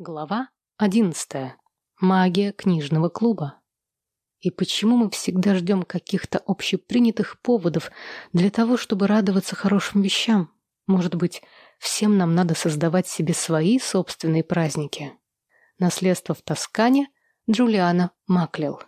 Глава одиннадцатая. Магия книжного клуба. И почему мы всегда ждем каких-то общепринятых поводов для того, чтобы радоваться хорошим вещам? Может быть, всем нам надо создавать себе свои собственные праздники? Наследство в Тоскане Джулиана Маклил.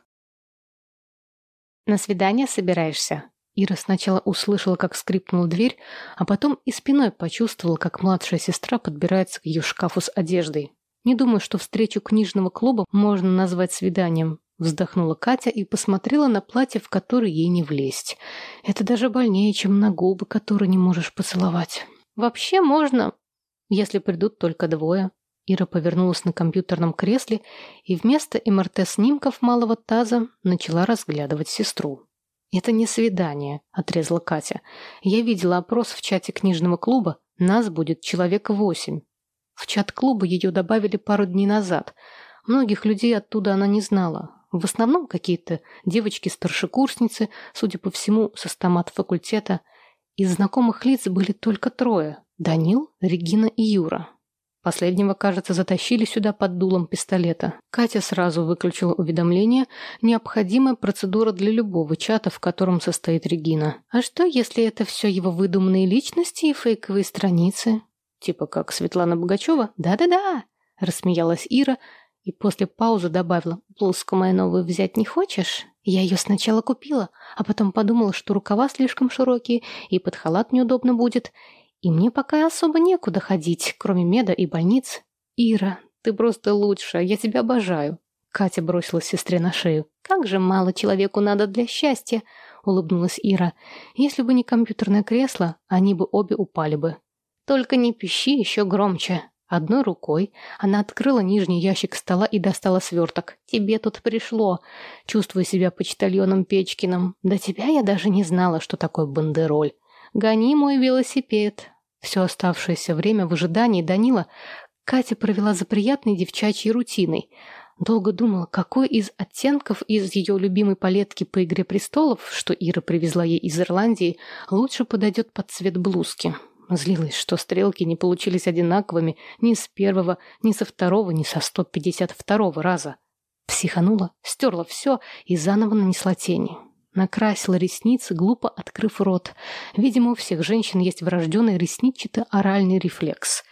«На свидание собираешься?» Ира сначала услышала, как скрипнула дверь, а потом и спиной почувствовала, как младшая сестра подбирается к ее шкафу с одеждой. Не думаю, что встречу книжного клуба можно назвать свиданием. Вздохнула Катя и посмотрела на платье, в которое ей не влезть. Это даже больнее, чем на губы, которые не можешь поцеловать. Вообще можно, если придут только двое. Ира повернулась на компьютерном кресле и вместо МРТ-снимков малого таза начала разглядывать сестру. «Это не свидание», — отрезала Катя. «Я видела опрос в чате книжного клуба. Нас будет человек восемь. В чат клуба ее добавили пару дней назад. Многих людей оттуда она не знала. В основном какие-то девочки-старшекурсницы, судя по всему, со стомат-факультета. Из знакомых лиц были только трое – Данил, Регина и Юра. Последнего, кажется, затащили сюда под дулом пистолета. Катя сразу выключила уведомление. Необходимая процедура для любого чата, в котором состоит Регина. А что, если это все его выдуманные личности и фейковые страницы? Типа как Светлана Богачева? Да-да-да, рассмеялась Ира и после паузы добавила. Блузку мою новую взять не хочешь? Я ее сначала купила, а потом подумала, что рукава слишком широкие и под халат неудобно будет. И мне пока особо некуда ходить, кроме меда и больниц. Ира, ты просто лучшая, я тебя обожаю. Катя бросила сестре на шею. «Как же мало человеку надо для счастья!» — улыбнулась Ира. «Если бы не компьютерное кресло, они бы обе упали бы. Только не пищи еще громче. Одной рукой она открыла нижний ящик стола и достала сверток. «Тебе тут пришло!» Чувствую себя почтальоном Печкиным. «До тебя я даже не знала, что такое бандероль. Гони мой велосипед!» Все оставшееся время в ожидании Данила Катя провела за приятной девчачьей рутиной. Долго думала, какой из оттенков из ее любимой палетки по «Игре престолов», что Ира привезла ей из Ирландии, лучше подойдет под цвет блузки. Злилась, что стрелки не получились одинаковыми ни с первого, ни со второго, ни со 152 раза. Психанула, стерла все и заново нанесла тени. Накрасила ресницы, глупо открыв рот. Видимо, у всех женщин есть врожденный ресничато-оральный рефлекс.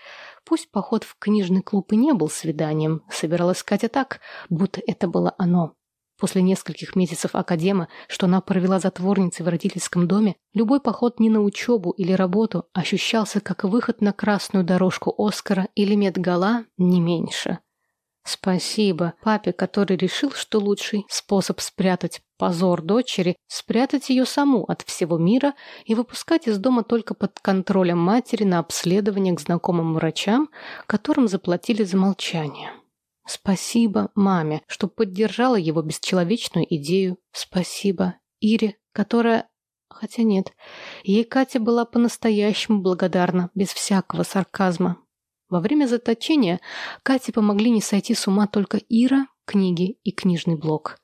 Пусть поход в книжный клуб и не был свиданием, собиралась Катя так, будто это было оно. После нескольких месяцев академа, что она провела затворницей в родительском доме, любой поход не на учебу или работу ощущался как выход на красную дорожку Оскара или медгала не меньше. Спасибо папе, который решил, что лучший способ спрятать позор дочери – спрятать ее саму от всего мира и выпускать из дома только под контролем матери на обследование к знакомым врачам, которым заплатили за молчание. Спасибо маме, что поддержала его бесчеловечную идею. Спасибо Ире, которая... Хотя нет, ей Катя была по-настоящему благодарна, без всякого сарказма. Во время заточения Кате помогли не сойти с ума только Ира, книги и книжный блок.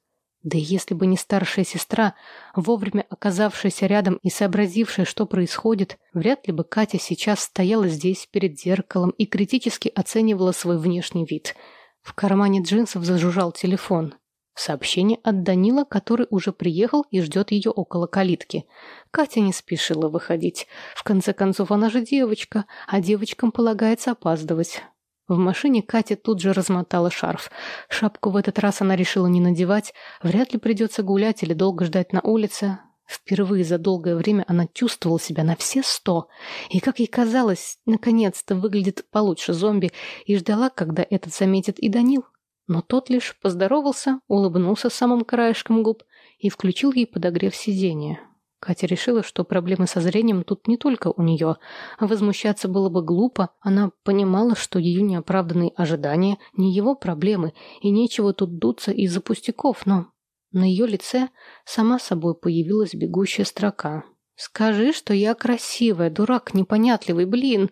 Да и если бы не старшая сестра, вовремя оказавшаяся рядом и сообразившая, что происходит, вряд ли бы Катя сейчас стояла здесь перед зеркалом и критически оценивала свой внешний вид – в кармане джинсов зажужжал телефон. Сообщение от Данила, который уже приехал и ждет ее около калитки. Катя не спешила выходить. В конце концов, она же девочка, а девочкам полагается опаздывать. В машине Катя тут же размотала шарф. Шапку в этот раз она решила не надевать. Вряд ли придется гулять или долго ждать на улице. Впервые за долгое время она чувствовала себя на все сто, и, как ей казалось, наконец-то выглядит получше зомби, и ждала, когда этот заметит и Данил. Но тот лишь поздоровался, улыбнулся самым краешком губ и включил ей подогрев сиденья. Катя решила, что проблемы со зрением тут не только у нее. А возмущаться было бы глупо. Она понимала, что ее неоправданные ожидания не его проблемы, и нечего тут дуться из-за пустяков, но на ее лице сама собой появилась бегущая строка. «Скажи, что я красивая, дурак непонятливый, блин!»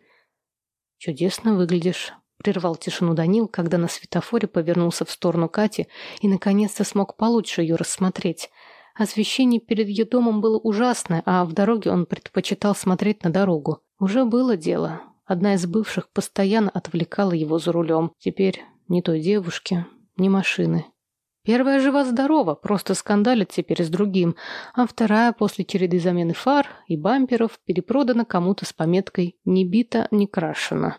«Чудесно выглядишь», — прервал тишину Данил, когда на светофоре повернулся в сторону Кати и наконец-то смог получше ее рассмотреть. Освещение перед ее домом было ужасное, а в дороге он предпочитал смотреть на дорогу. Уже было дело. одна из бывших постоянно отвлекала его за рулем. Теперь ни той девушки, ни машины. Первая жива-здорова, просто скандалит теперь с другим, а вторая после череды замены фар и бамперов перепродана кому-то с пометкой «не бита, не крашена».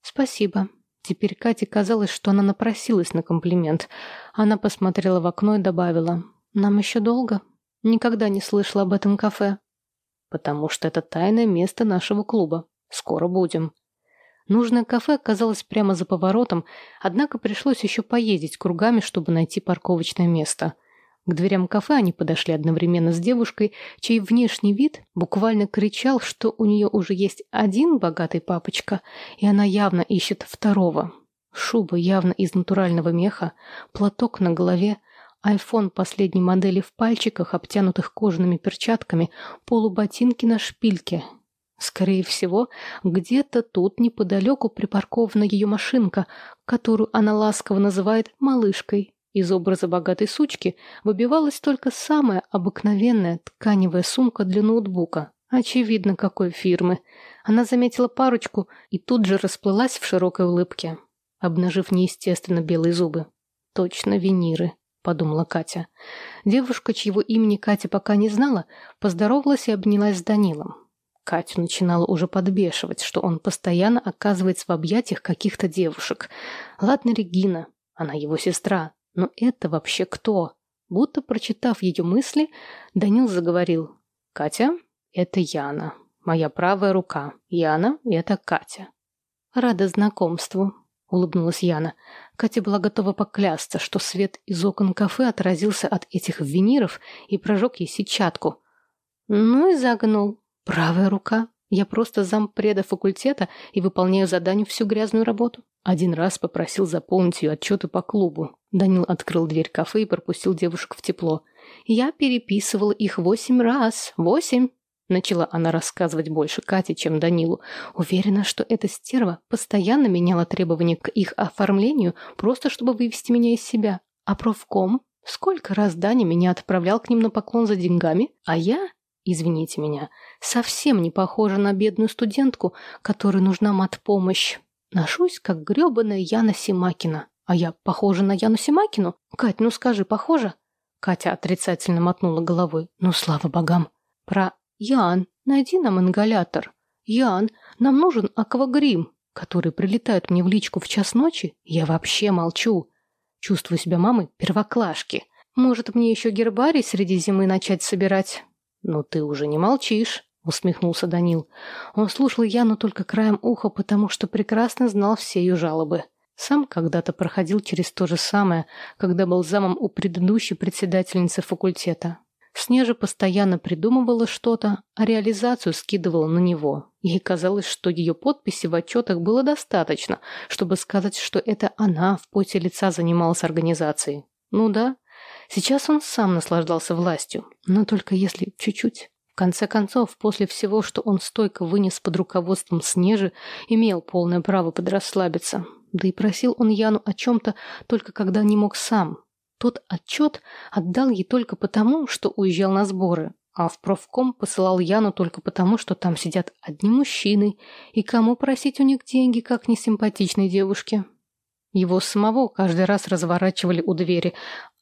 «Спасибо». Теперь Кате казалось, что она напросилась на комплимент. Она посмотрела в окно и добавила «Нам еще долго? Никогда не слышала об этом кафе». «Потому что это тайное место нашего клуба. Скоро будем». Нужное кафе оказалось прямо за поворотом, однако пришлось еще поездить кругами, чтобы найти парковочное место. К дверям кафе они подошли одновременно с девушкой, чей внешний вид буквально кричал, что у нее уже есть один богатый папочка, и она явно ищет второго. Шуба явно из натурального меха, платок на голове, айфон последней модели в пальчиках, обтянутых кожаными перчатками, полуботинки на шпильке, Скорее всего, где-то тут неподалеку припаркована ее машинка, которую она ласково называет «малышкой». Из образа богатой сучки выбивалась только самая обыкновенная тканевая сумка для ноутбука. Очевидно, какой фирмы. Она заметила парочку и тут же расплылась в широкой улыбке, обнажив неестественно белые зубы. «Точно виниры», — подумала Катя. Девушка, чьего имени Катя пока не знала, поздоровалась и обнялась с Данилом. Катю начинало уже подбешивать, что он постоянно оказывается в объятиях каких-то девушек. Ладно, Регина, она его сестра, но это вообще кто? Будто прочитав ее мысли, Данил заговорил. «Катя, это Яна, моя правая рука. Яна — это Катя». «Рада знакомству», — улыбнулась Яна. Катя была готова поклясться, что свет из окон кафе отразился от этих виниров и прожег ей сетчатку. Ну и загнул. Правая рука. Я просто зампреда факультета и выполняю заданию всю грязную работу. Один раз попросил заполнить ее отчеты по клубу. Данил открыл дверь кафе и пропустил девушек в тепло. Я переписывала их восемь раз. Восемь. Начала она рассказывать больше Кате, чем Данилу. Уверена, что эта стерва постоянно меняла требования к их оформлению, просто чтобы вывести меня из себя. А профком? Сколько раз Даня меня отправлял к ним на поклон за деньгами, а я извините меня, совсем не похожа на бедную студентку, которой нужна матпомощь. Ношусь, как грёбаная Яна Симакина. А я похожа на Яну Симакину? Кать, ну скажи, похожа? Катя отрицательно мотнула головой. Ну, слава богам. Про Ян, найди нам ингалятор. Ян, нам нужен аквагрим, который прилетает мне в личку в час ночи. Я вообще молчу. Чувствую себя мамой первоклашки. Может, мне еще гербарий среди зимы начать собирать? «Ну ты уже не молчишь», — усмехнулся Данил. Он слушал Яну только краем уха, потому что прекрасно знал все ее жалобы. Сам когда-то проходил через то же самое, когда был замом у предыдущей председательницы факультета. Снежа постоянно придумывала что-то, а реализацию скидывала на него. Ей казалось, что ее подписи в отчетах было достаточно, чтобы сказать, что это она в поте лица занималась организацией. Ну да, Сейчас он сам наслаждался властью, но только если чуть-чуть. В конце концов, после всего, что он стойко вынес под руководством Снежи, имел полное право подрасслабиться. Да и просил он Яну о чем-то только когда не мог сам. Тот отчет отдал ей только потому, что уезжал на сборы, а в профком посылал Яну только потому, что там сидят одни мужчины, и кому просить у них деньги, как несимпатичной девушке. Его самого каждый раз разворачивали у двери,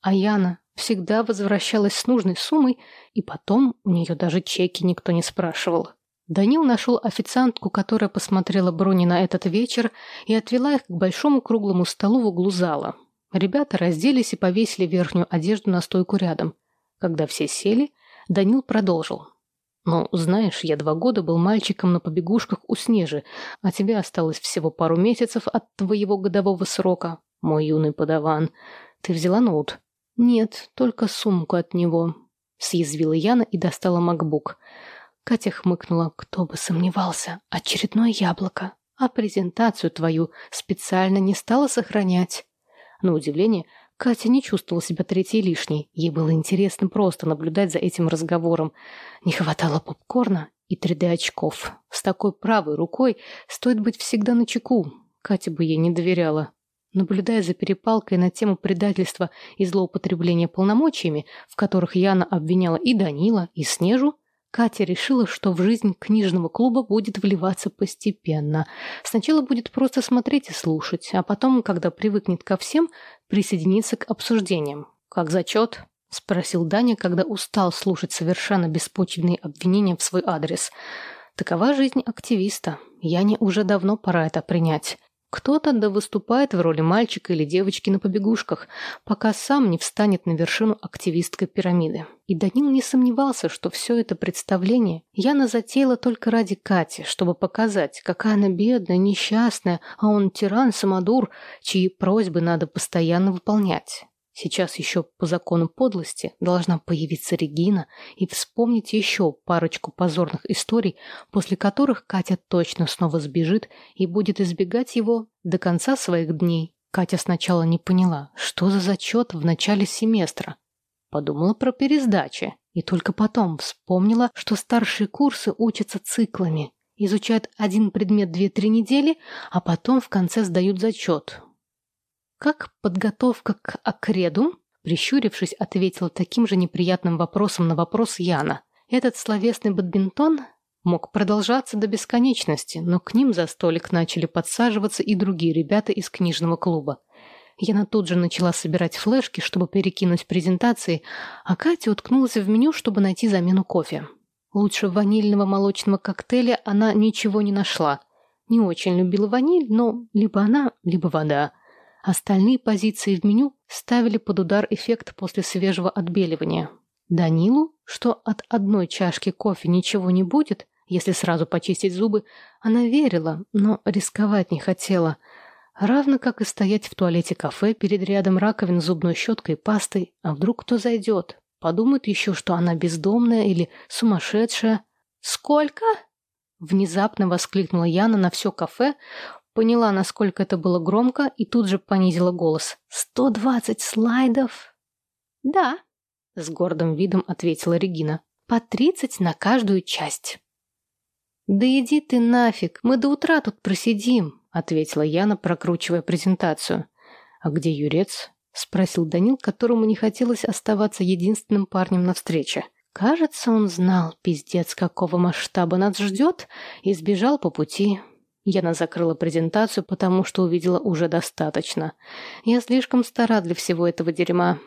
а Яна всегда возвращалась с нужной суммой, и потом у нее даже чеки никто не спрашивал. Данил нашел официантку, которая посмотрела брони на этот вечер и отвела их к большому круглому столу в углу зала. Ребята разделись и повесили верхнюю одежду на стойку рядом. Когда все сели, Данил продолжил. «Ну, знаешь, я два года был мальчиком на побегушках у Снежи, а тебе осталось всего пару месяцев от твоего годового срока, мой юный подаван. Ты взяла ноут?» «Нет, только сумку от него», — съязвила Яна и достала макбук. Катя хмыкнула. «Кто бы сомневался. Очередное яблоко. А презентацию твою специально не стала сохранять». На удивление, Катя не чувствовала себя третьей лишней. Ей было интересно просто наблюдать за этим разговором. Не хватало попкорна и 3D-очков. С такой правой рукой стоит быть всегда на чеку. Катя бы ей не доверяла. Наблюдая за перепалкой на тему предательства и злоупотребления полномочиями, в которых Яна обвиняла и Данила, и Снежу, Катя решила, что в жизнь книжного клуба будет вливаться постепенно. Сначала будет просто смотреть и слушать, а потом, когда привыкнет ко всем, присоединиться к обсуждениям. «Как зачет?» – спросил Даня, когда устал слушать совершенно беспочвенные обвинения в свой адрес. «Такова жизнь активиста. Яне уже давно пора это принять». Кто-то да выступает в роли мальчика или девочки на побегушках, пока сам не встанет на вершину активистской пирамиды. И Данил не сомневался, что все это представление Яна затеяла только ради Кати, чтобы показать, какая она бедная, несчастная, а он тиран-самодур, чьи просьбы надо постоянно выполнять. Сейчас еще по закону подлости должна появиться Регина и вспомнить еще парочку позорных историй, после которых Катя точно снова сбежит и будет избегать его до конца своих дней. Катя сначала не поняла, что за зачет в начале семестра. Подумала про пересдачи и только потом вспомнила, что старшие курсы учатся циклами, изучают один предмет две-три недели, а потом в конце сдают зачет. «Как подготовка к акреду?» Прищурившись, ответила таким же неприятным вопросом на вопрос Яна. Этот словесный бадминтон мог продолжаться до бесконечности, но к ним за столик начали подсаживаться и другие ребята из книжного клуба. Яна тут же начала собирать флешки, чтобы перекинуть презентации, а Катя уткнулась в меню, чтобы найти замену кофе. Лучше ванильного молочного коктейля она ничего не нашла. Не очень любила ваниль, но либо она, либо вода. Остальные позиции в меню ставили под удар эффект после свежего отбеливания. Данилу, что от одной чашки кофе ничего не будет, если сразу почистить зубы, она верила, но рисковать не хотела. Равно как и стоять в туалете кафе перед рядом раковин зубной щеткой и пастой. А вдруг кто зайдет? Подумает еще, что она бездомная или сумасшедшая. «Сколько?» Внезапно воскликнула Яна на все кафе, Поняла, насколько это было громко, и тут же понизила голос. «Сто двадцать слайдов?» «Да», — с гордым видом ответила Регина. «По тридцать на каждую часть». «Да иди ты нафиг, мы до утра тут просидим», — ответила Яна, прокручивая презентацию. «А где Юрец?» — спросил Данил, которому не хотелось оставаться единственным парнем на встрече. Кажется, он знал, пиздец, какого масштаба нас ждет, и сбежал по пути. Яна закрыла презентацию, потому что увидела уже достаточно. Я слишком стара для всего этого дерьма.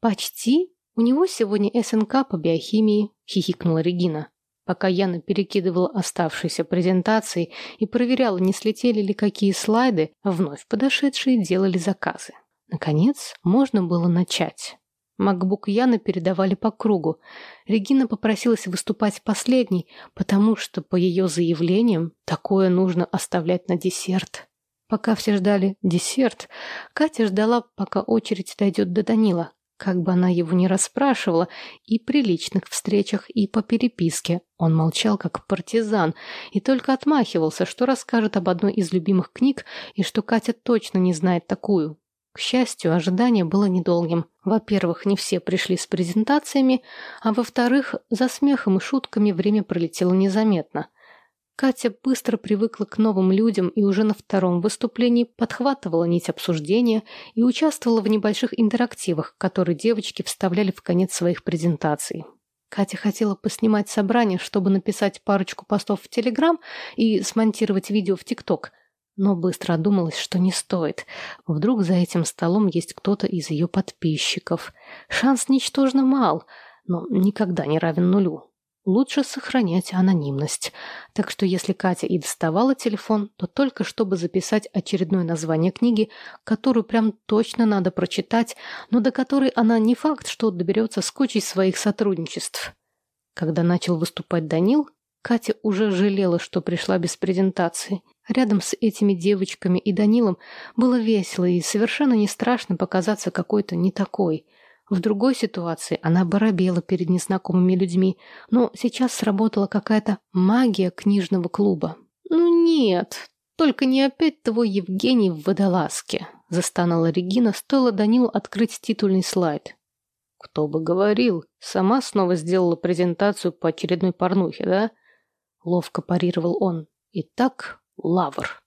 «Почти? У него сегодня СНК по биохимии», — хихикнула Регина. Пока Яна перекидывала оставшиеся презентации и проверяла, не слетели ли какие слайды, вновь подошедшие делали заказы. Наконец, можно было начать. Макбук Яны передавали по кругу. Регина попросилась выступать последней, потому что, по ее заявлениям, такое нужно оставлять на десерт. Пока все ждали десерт, Катя ждала, пока очередь дойдет до Данила. Как бы она его ни расспрашивала, и при личных встречах, и по переписке, он молчал как партизан и только отмахивался, что расскажет об одной из любимых книг и что Катя точно не знает такую, к счастью, ожидание было недолгим. Во-первых, не все пришли с презентациями, а во-вторых, за смехом и шутками время пролетело незаметно. Катя быстро привыкла к новым людям и уже на втором выступлении подхватывала нить обсуждения и участвовала в небольших интерактивах, которые девочки вставляли в конец своих презентаций. Катя хотела поснимать собрание, чтобы написать парочку постов в Телеграм и смонтировать видео в ТикТок – но быстро одумалась, что не стоит. Вдруг за этим столом есть кто-то из ее подписчиков. Шанс ничтожно мал, но никогда не равен нулю. Лучше сохранять анонимность. Так что если Катя и доставала телефон, то только чтобы записать очередное название книги, которую прям точно надо прочитать, но до которой она не факт, что доберется с кучей своих сотрудничеств. Когда начал выступать Данил, Катя уже жалела, что пришла без презентации. Рядом с этими девочками и Данилом было весело и совершенно не страшно показаться какой-то не такой. В другой ситуации она барабела перед незнакомыми людьми, но сейчас сработала какая-то магия книжного клуба. «Ну нет, только не опять твой Евгений в водолазке», — застонала Регина, стоило Данилу открыть титульный слайд. «Кто бы говорил, сама снова сделала презентацию по очередной порнухе, да?» Ловко парировал он. «И так Лавр.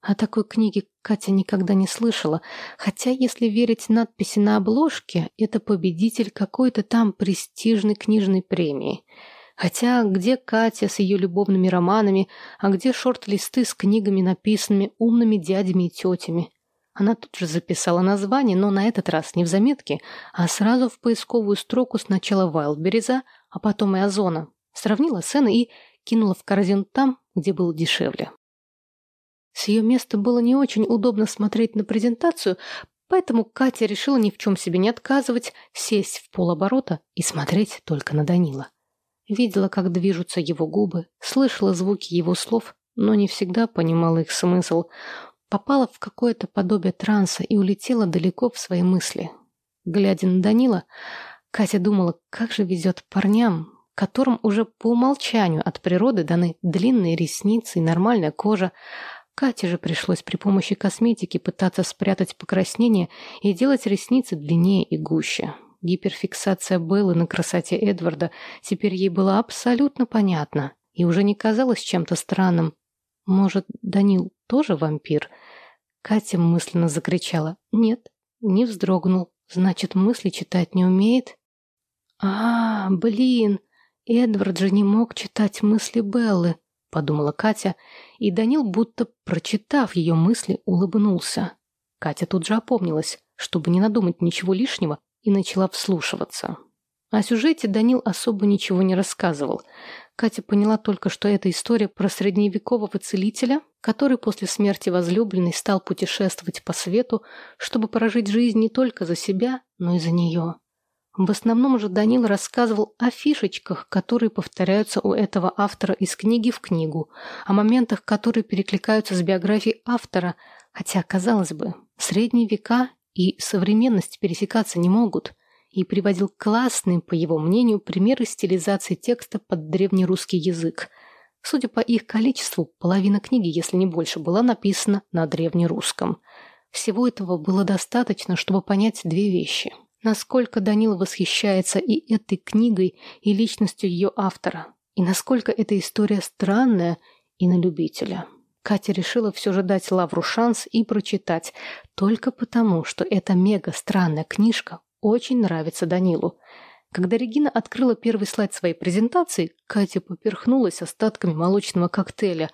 О такой книге Катя никогда не слышала, хотя, если верить надписи на обложке, это победитель какой-то там престижной книжной премии. Хотя где Катя с ее любовными романами, а где шорт-листы с книгами, написанными умными дядями и тетями? Она тут же записала название, но на этот раз не в заметке, а сразу в поисковую строку сначала Вайлдберриза, а потом и Озона. Сравнила цены и кинула в корзину там, где было дешевле. С ее места было не очень удобно смотреть на презентацию, поэтому Катя решила ни в чем себе не отказывать, сесть в полоборота и смотреть только на Данила. Видела, как движутся его губы, слышала звуки его слов, но не всегда понимала их смысл. Попала в какое-то подобие транса и улетела далеко в свои мысли. Глядя на Данила, Катя думала, как же везет парням, которым уже по умолчанию от природы даны длинные ресницы и нормальная кожа. Кате же пришлось при помощи косметики пытаться спрятать покраснение и делать ресницы длиннее и гуще. Гиперфиксация Беллы на красоте Эдварда теперь ей была абсолютно понятна и уже не казалась чем-то странным. Может, Данил тоже вампир? Катя мысленно закричала. Нет, не вздрогнул. Значит, мысли читать не умеет? А, блин, Эдвард же не мог читать мысли Беллы, подумала Катя, и Данил, будто прочитав ее мысли, улыбнулся. Катя тут же опомнилась, чтобы не надумать ничего лишнего, и начала вслушиваться. О сюжете Данил особо ничего не рассказывал. Катя поняла только, что это история про средневекового целителя, который после смерти возлюбленной стал путешествовать по свету, чтобы прожить жизнь не только за себя, но и за нее. В основном же Данил рассказывал о фишечках, которые повторяются у этого автора из книги в книгу, о моментах, которые перекликаются с биографией автора, хотя, казалось бы, средние века и современность пересекаться не могут, и приводил классные, по его мнению, примеры стилизации текста под древнерусский язык. Судя по их количеству, половина книги, если не больше, была написана на древнерусском. Всего этого было достаточно, чтобы понять две вещи. Насколько Данил восхищается и этой книгой, и личностью ее автора, и насколько эта история странная и на любителя. Катя решила все же дать Лавру шанс и прочитать, только потому, что эта мега странная книжка очень нравится Данилу. Когда Регина открыла первый слайд своей презентации, Катя поперхнулась остатками молочного коктейля.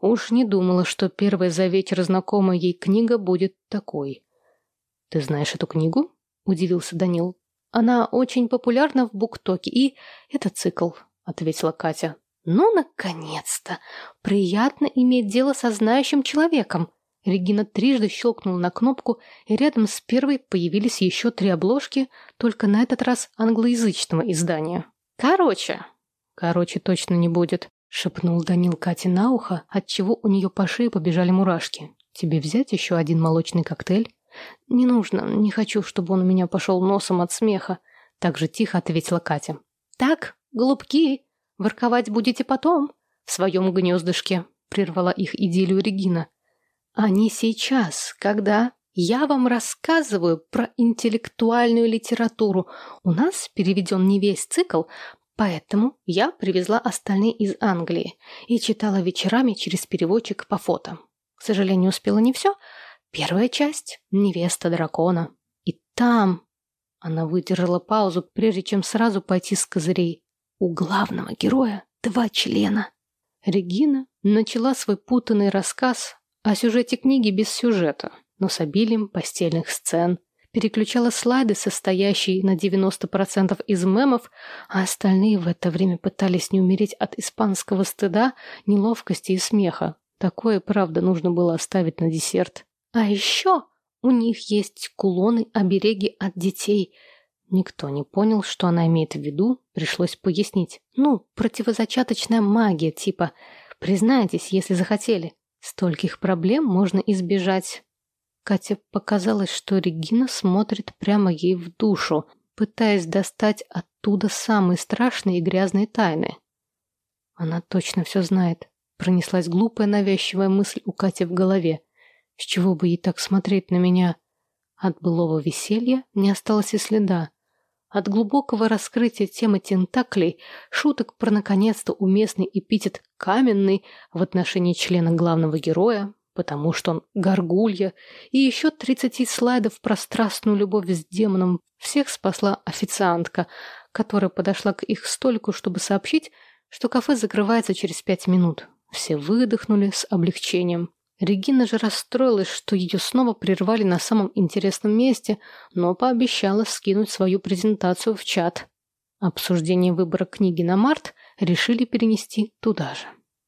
Уж не думала, что первая за вечер знакомая ей книга будет такой. «Ты знаешь эту книгу?» – удивился Данил. «Она очень популярна в Буктоке, и это цикл», – ответила Катя. «Ну, наконец-то! Приятно иметь дело со знающим человеком!» Регина трижды щелкнула на кнопку, и рядом с первой появились еще три обложки, только на этот раз англоязычного издания. «Короче!» «Короче точно не будет», — шепнул Данил Кате на ухо, отчего у нее по шее побежали мурашки. «Тебе взять еще один молочный коктейль?» «Не нужно, не хочу, чтобы он у меня пошел носом от смеха», — так же тихо ответила Катя. «Так, голубки!» Ворковать будете потом, в своем гнездышке», — прервала их идиллию Регина. «А не сейчас, когда я вам рассказываю про интеллектуальную литературу. У нас переведен не весь цикл, поэтому я привезла остальные из Англии и читала вечерами через переводчик по фото. К сожалению, успела не все. Первая часть — «Невеста дракона». И там... Она выдержала паузу, прежде чем сразу пойти с козырей. У главного героя два члена. Регина начала свой путанный рассказ о сюжете книги без сюжета, но с обилием постельных сцен. Переключала слайды, состоящие на 90% из мемов, а остальные в это время пытались не умереть от испанского стыда, неловкости и смеха. Такое, правда, нужно было оставить на десерт. А еще у них есть кулоны-обереги от детей – Никто не понял, что она имеет в виду, пришлось пояснить. Ну, противозачаточная магия, типа «признайтесь, если захотели». Стольких проблем можно избежать. Кате показалось, что Регина смотрит прямо ей в душу, пытаясь достать оттуда самые страшные и грязные тайны. Она точно все знает. Пронеслась глупая навязчивая мысль у Кати в голове. С чего бы ей так смотреть на меня? От былого веселья не осталось и следа. От глубокого раскрытия темы тентаклей, шуток про наконец-то уместный эпитет «каменный» в отношении члена главного героя, потому что он горгулья, и еще 30 слайдов про страстную любовь с демоном всех спасла официантка, которая подошла к их столику, чтобы сообщить, что кафе закрывается через пять минут. Все выдохнули с облегчением. Регина же расстроилась, что ее снова прервали на самом интересном месте, но пообещала скинуть свою презентацию в чат. Обсуждение выбора книги на март решили перенести туда же.